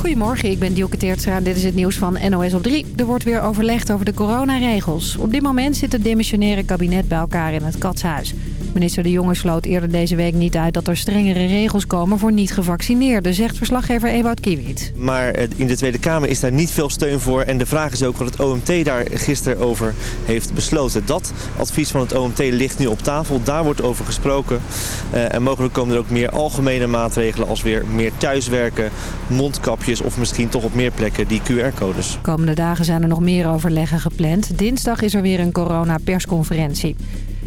Goedemorgen, ik ben Dielke Teertstra. Dit is het nieuws van NOS op 3. Er wordt weer overlegd over de coronaregels. Op dit moment zit het demissionaire kabinet bij elkaar in het Katshuis. Minister De Jonge sloot eerder deze week niet uit dat er strengere regels komen voor niet-gevaccineerden, zegt verslaggever Ewout Kiewiet. Maar eh, in de Tweede Kamer is daar niet veel steun voor en de vraag is ook wat het OMT daar gisteren over heeft besloten. Dat advies van het OMT ligt nu op tafel, daar wordt over gesproken. Uh, en mogelijk komen er ook meer algemene maatregelen als weer meer thuiswerken, mondkapjes of misschien toch op meer plekken die QR-codes. Komende dagen zijn er nog meer overleggen gepland. Dinsdag is er weer een corona-persconferentie.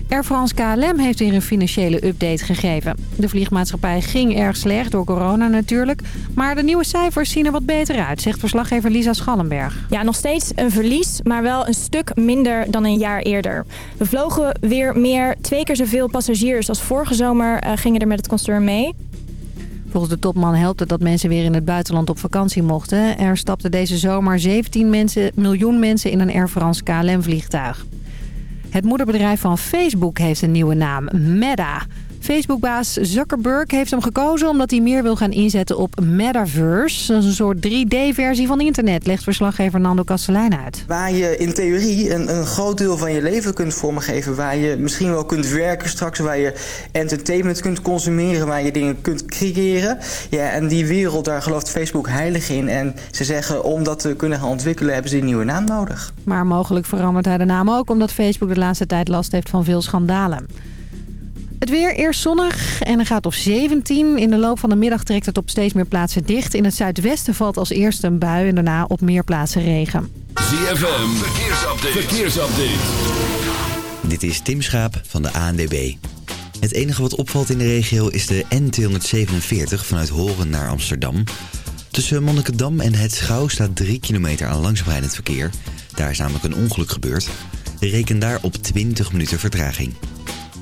Air France KLM heeft weer een financiële update gegeven. De vliegmaatschappij ging erg slecht door corona natuurlijk. Maar de nieuwe cijfers zien er wat beter uit, zegt verslaggever Lisa Schallenberg. Ja, nog steeds een verlies, maar wel een stuk minder dan een jaar eerder. We vlogen weer meer, twee keer zoveel passagiers als vorige zomer uh, gingen er met het concern mee. Volgens de topman helpt het dat mensen weer in het buitenland op vakantie mochten. Er stapten deze zomer 17 mensen, miljoen mensen in een Air France KLM-vliegtuig. Het moederbedrijf van Facebook heeft een nieuwe naam, Meta. Facebookbaas Zuckerberg heeft hem gekozen omdat hij meer wil gaan inzetten op metaverse. Dat is een soort 3D-versie van internet, legt verslaggever Nando Kastelein uit. Waar je in theorie een, een groot deel van je leven kunt vormgeven. Waar je misschien wel kunt werken straks. Waar je entertainment kunt consumeren. Waar je dingen kunt creëren. Ja, en die wereld, daar gelooft Facebook heilig in. En ze zeggen om dat te kunnen gaan ontwikkelen hebben ze een nieuwe naam nodig. Maar mogelijk verandert hij de naam ook omdat Facebook de laatste tijd last heeft van veel schandalen. Het weer eerst zonnig en er gaat op 17. In de loop van de middag trekt het op steeds meer plaatsen dicht. In het zuidwesten valt als eerste een bui en daarna op meer plaatsen regen. ZFM, verkeersupdate. verkeersupdate. Dit is Tim Schaap van de ANDB. Het enige wat opvalt in de regio is de N247 vanuit Horen naar Amsterdam. Tussen Monnikendam en Het Schouw staat 3 kilometer aan langzaamrijdend verkeer. Daar is namelijk een ongeluk gebeurd. Reken daar op 20 minuten vertraging.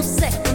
This is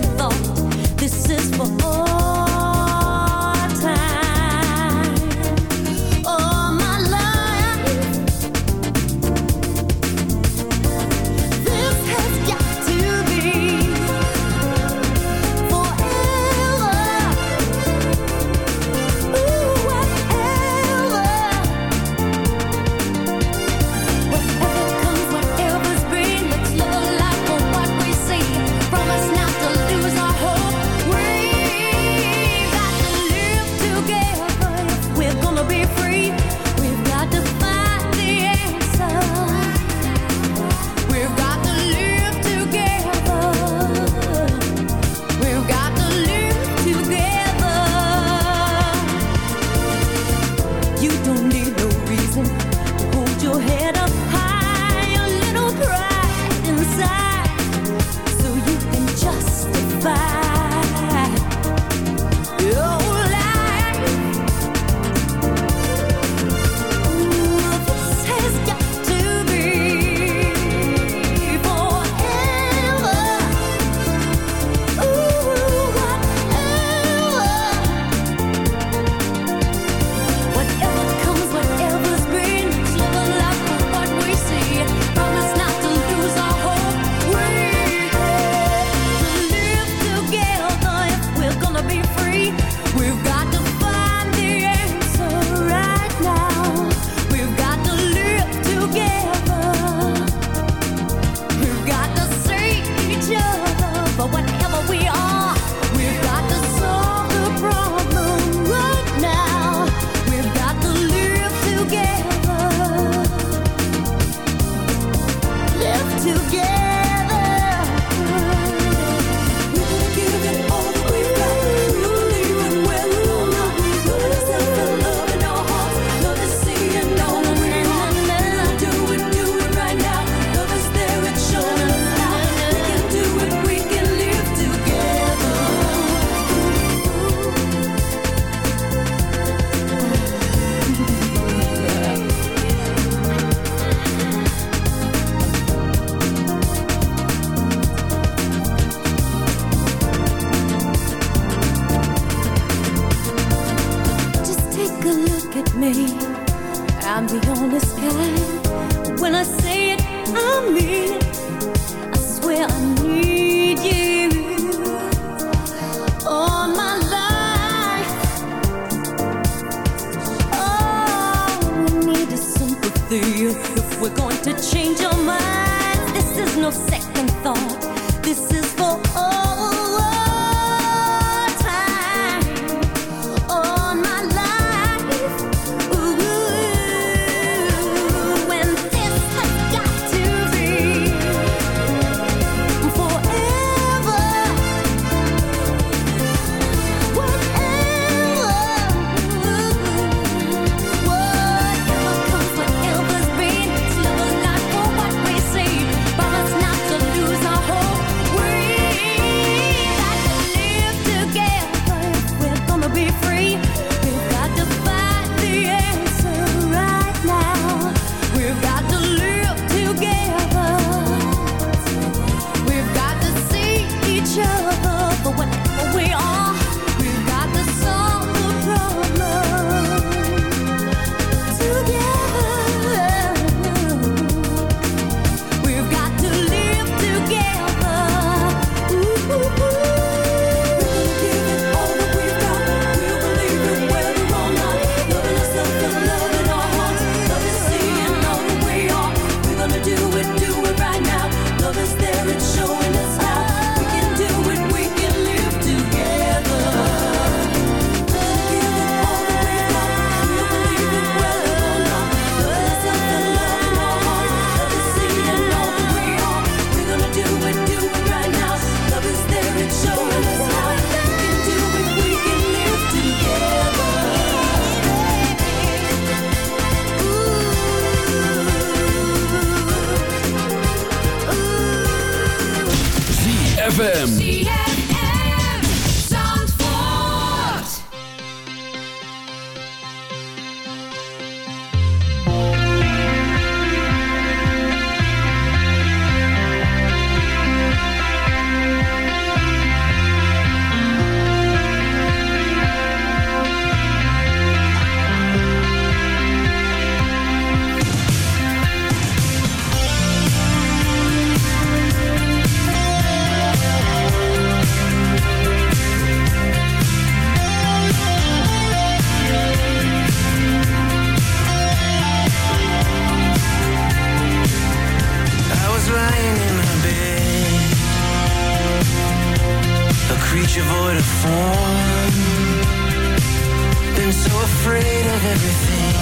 afraid of everything.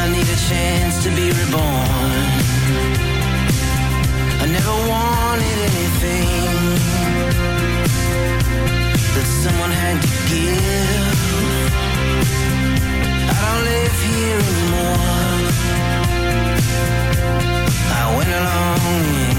I need a chance to be reborn. I never wanted anything that someone had to give. I don't live here anymore. I went along in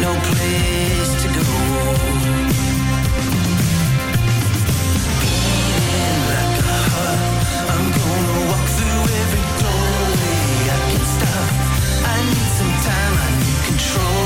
no place to go. Beating like a heart I'm gonna walk through every doorway. I can stop. I need some time, I need control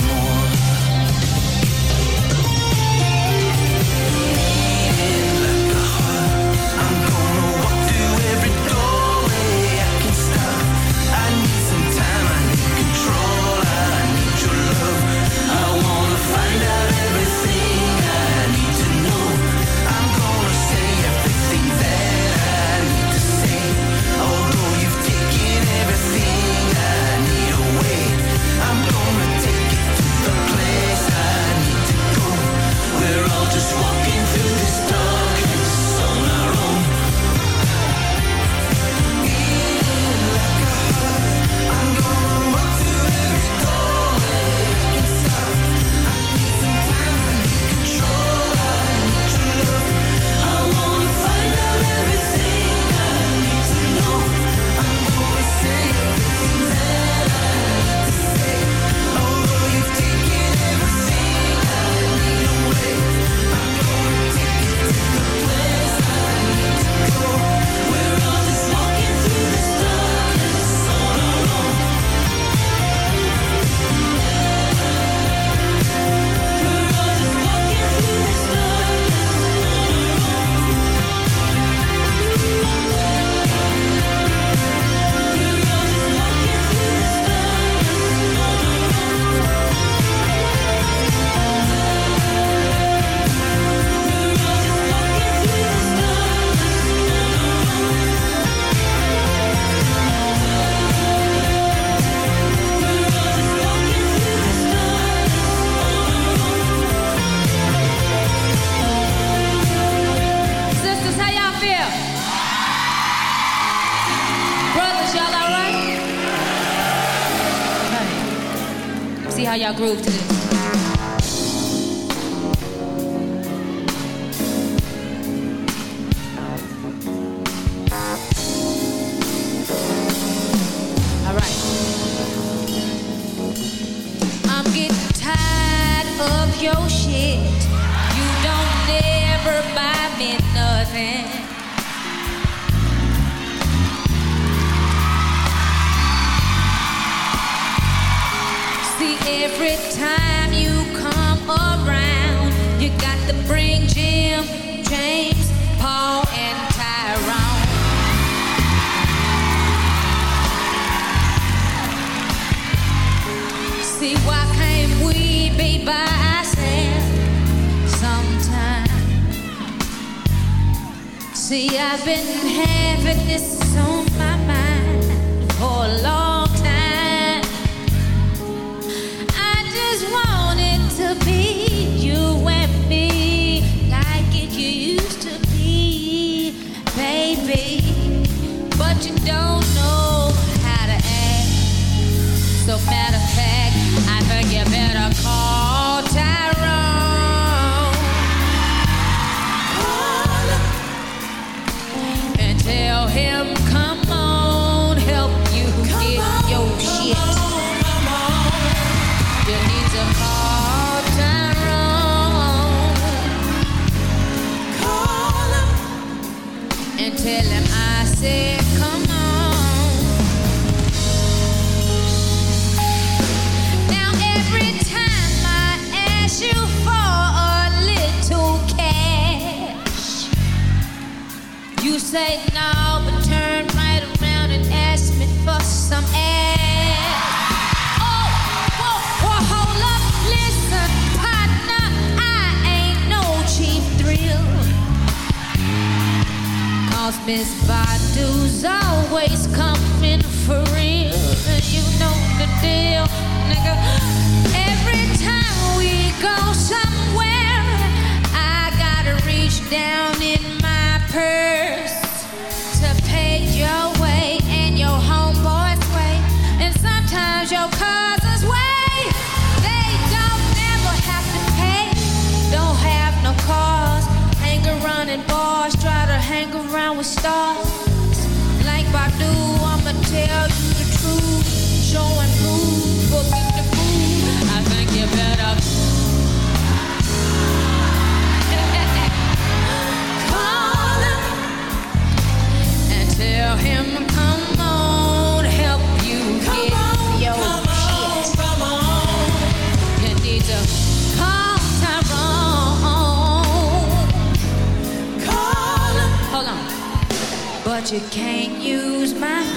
You can't use my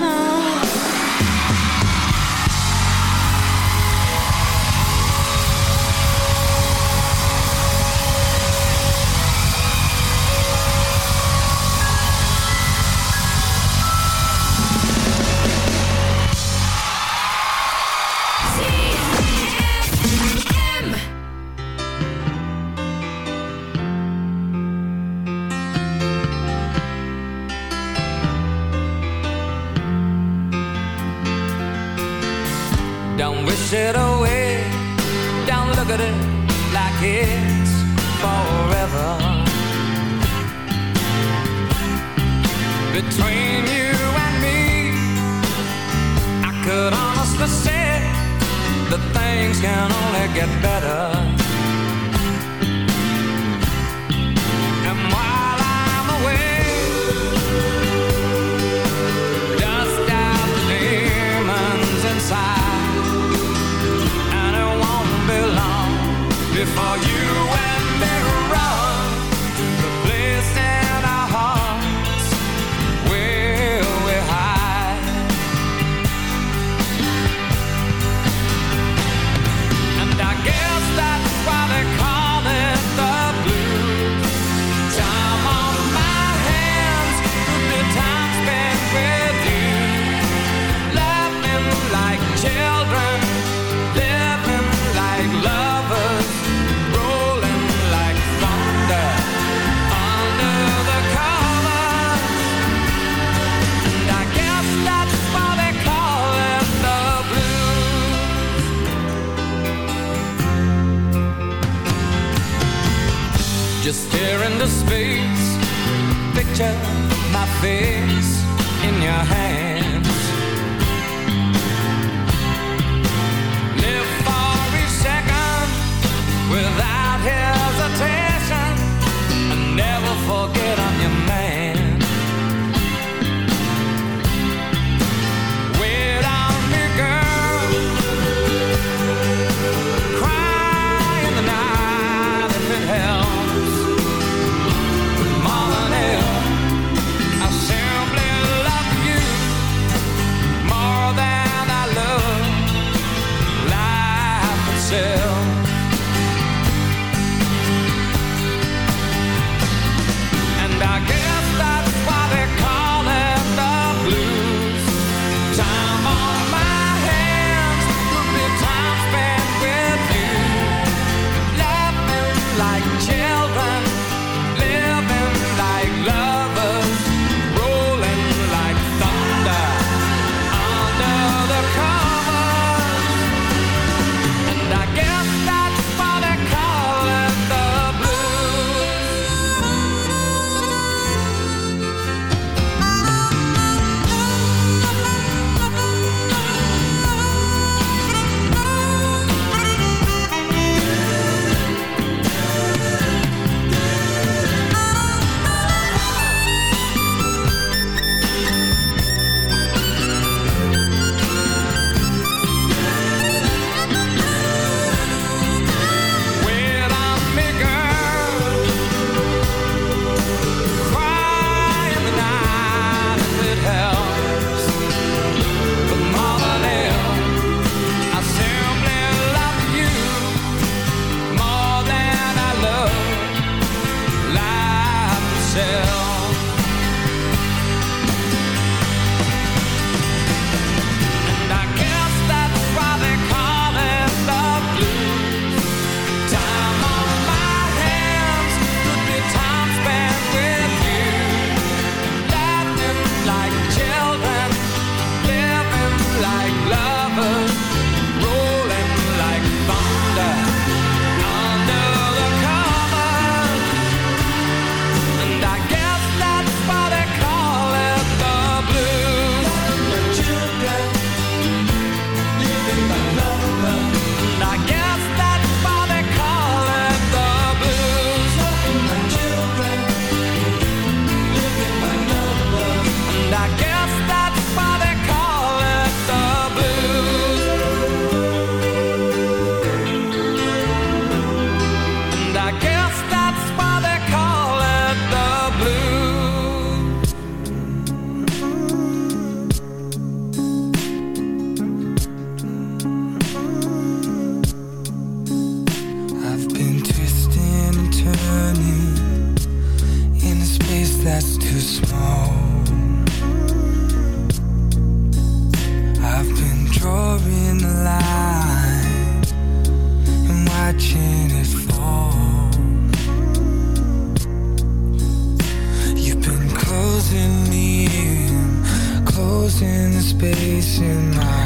心啊。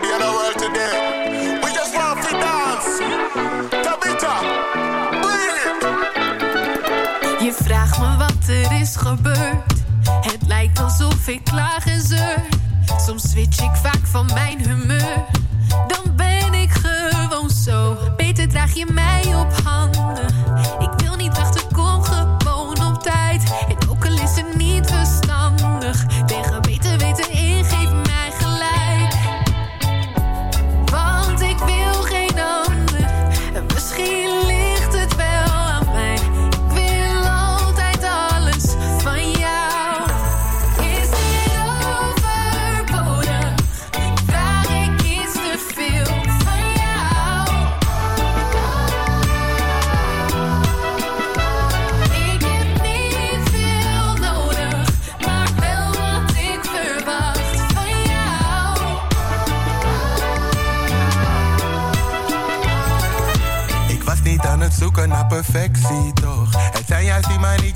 today. We just want to dance. Tabitha. Je vraagt me wat er is gebeurd. Het lijkt alsof ik klaag en zeur. Soms switch ik vaak van mijn humeur. Dan ben ik gewoon zo. Beter draag je mij op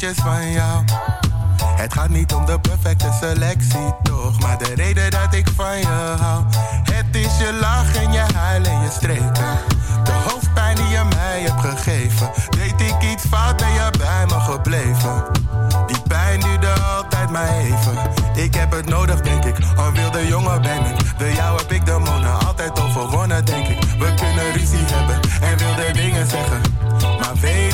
Het gaat niet om de perfecte selectie, toch? Maar de reden dat ik van je hou. Het is je lach en je huil en je streken. De hoofdpijn die je mij hebt gegeven. Deed ik iets fout, ben je bij me gebleven. Die pijn duurde altijd maar even. Ik heb het nodig, denk ik. Een wilde jongen ben ik. De jou heb ik de monen altijd overwonnen, denk ik. We kunnen ruzie hebben en wilde dingen zeggen. Maar weet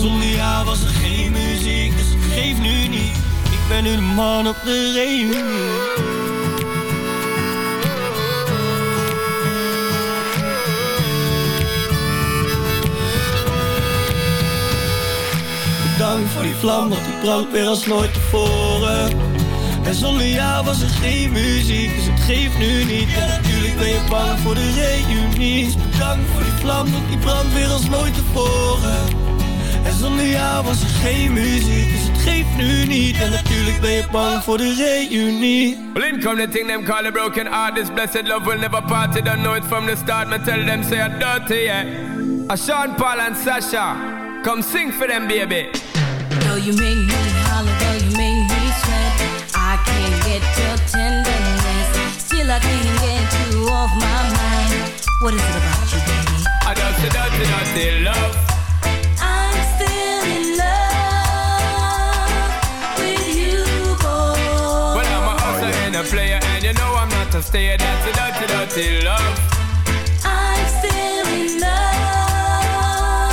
Zonder jou was er geen muziek, dus geeft nu niet. Ik ben nu de man op de reunie. Bedankt voor die vlam, want die brandt weer als nooit tevoren. En zonder jou was er geen muziek, dus het geeft nu niet. En natuurlijk ben je bang voor de reunie. Dus bedankt voor die vlam, want die brandt weer als nooit tevoren. En zonder jou was er geen muziek, dus het geeft nu niet. En natuurlijk ben je bang voor de reunie. Well, in come the thing them call a broken heart. This blessed love will never part. They don't know it from the start. Me tell them say I'm dirty, yeah. A Sean Paul and Sasha, come sing for them, baby. Though you make me holler, though you make me sweat I can't get your tenderness Still I can't get you off my mind What is it about you, baby? I dirty, dirty, dirty love. You know I'm not a stayer. That's a dirty, dirty love. I'm still in love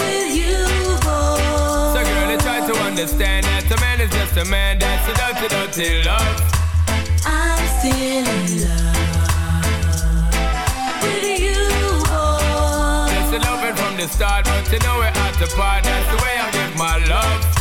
with you, boy So, girl, I try to understand that a man is just a man. That's a dirty, dirty love. I'm still in love with you, boy Just a loving from the start, but you know we're at the part. That's the way I give my love.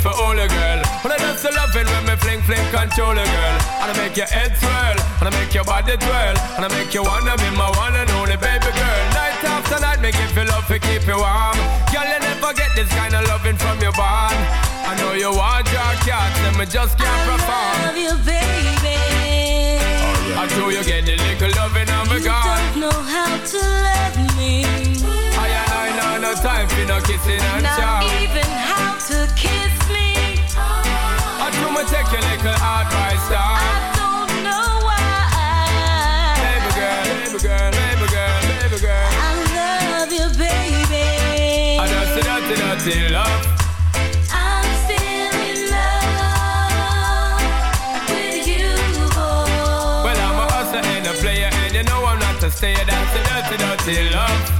For all a girl. But I just a loving when me fling fling control a girl. And I make your head swirl, and I make your body twirl, and I make you wanna be my one and only baby girl. Night after night, make you feel love to keep you warm. Girl, you never get this kind of loving from your bond. I know you want your cat, and me just can't perform. I love you, baby. I know you get the little loving on me You don't know how to love me. I and I know no time for no kissing and Not chow. even how to kiss me. I do me take your little advice down. I don't know why. Baby girl, baby girl, baby girl, baby girl. I love you, baby. I just a dirty, dirty love. I'm still in love with you, boy. Well, I'm a hustler and a player, and you know I'm not a stayer. That's a dirty, dirty love.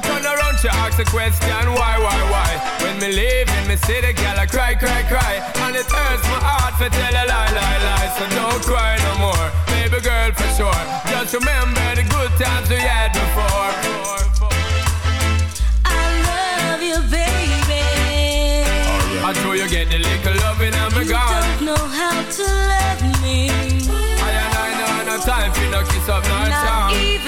bye. Turn around, she ask a question, why, why, why? When me leave in me city, girl, I cry, cry, cry. And it hurts my heart to tell a lie, lie, lie. So don't cry no more, baby girl, for sure. Just remember the good times we had before. I love you, baby. I know you get the little loving and me You don't know how to love me. I and I know no time for no kiss up, no Not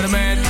Love with What a man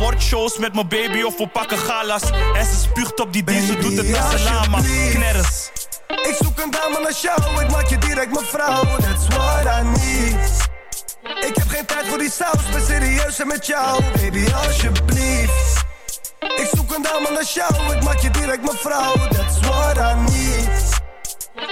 Awardshows met mijn baby of we pakken galas. En ze spuugt op die ze doet het met z'n lama. Knerres. Ik zoek een dame naar jou, ik maak je direct mijn vrouw. That's what I need. Ik heb geen tijd voor die saus, ben serieus en met jou. Baby, alsjeblieft. Ik zoek een dame naar jou, ik maak je direct mijn vrouw. That's what I need.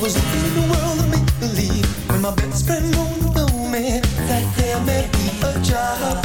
was living in a world of make-believe. When my best friend me That there may be a job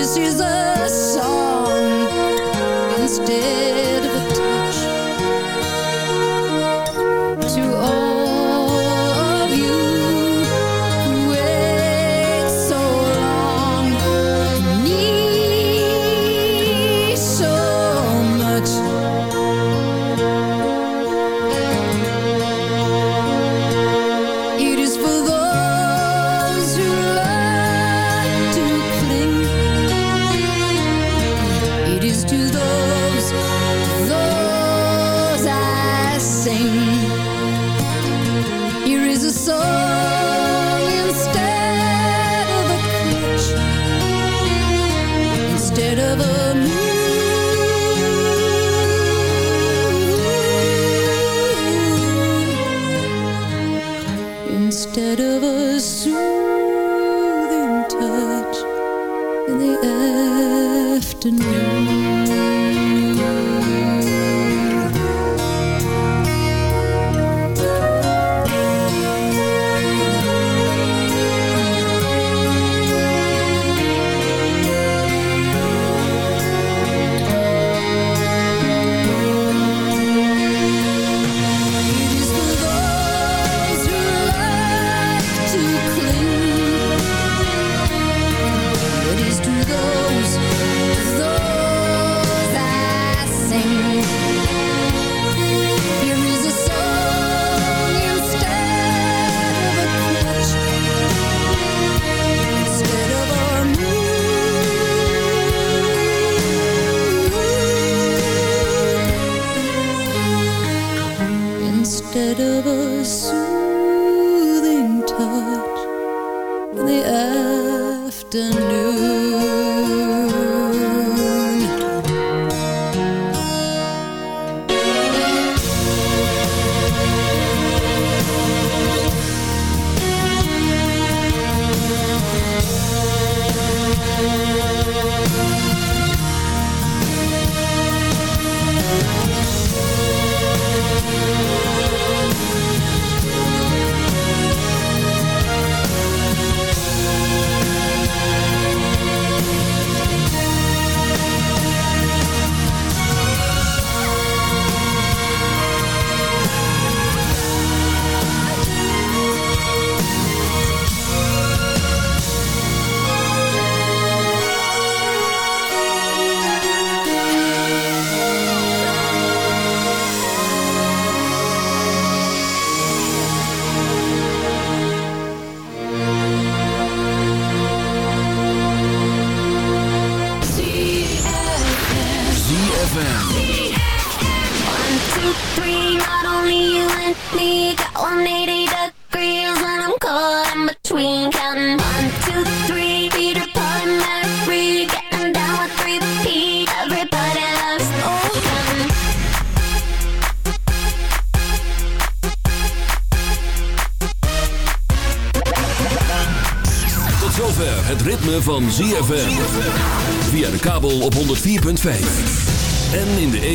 This is a song instead incredible.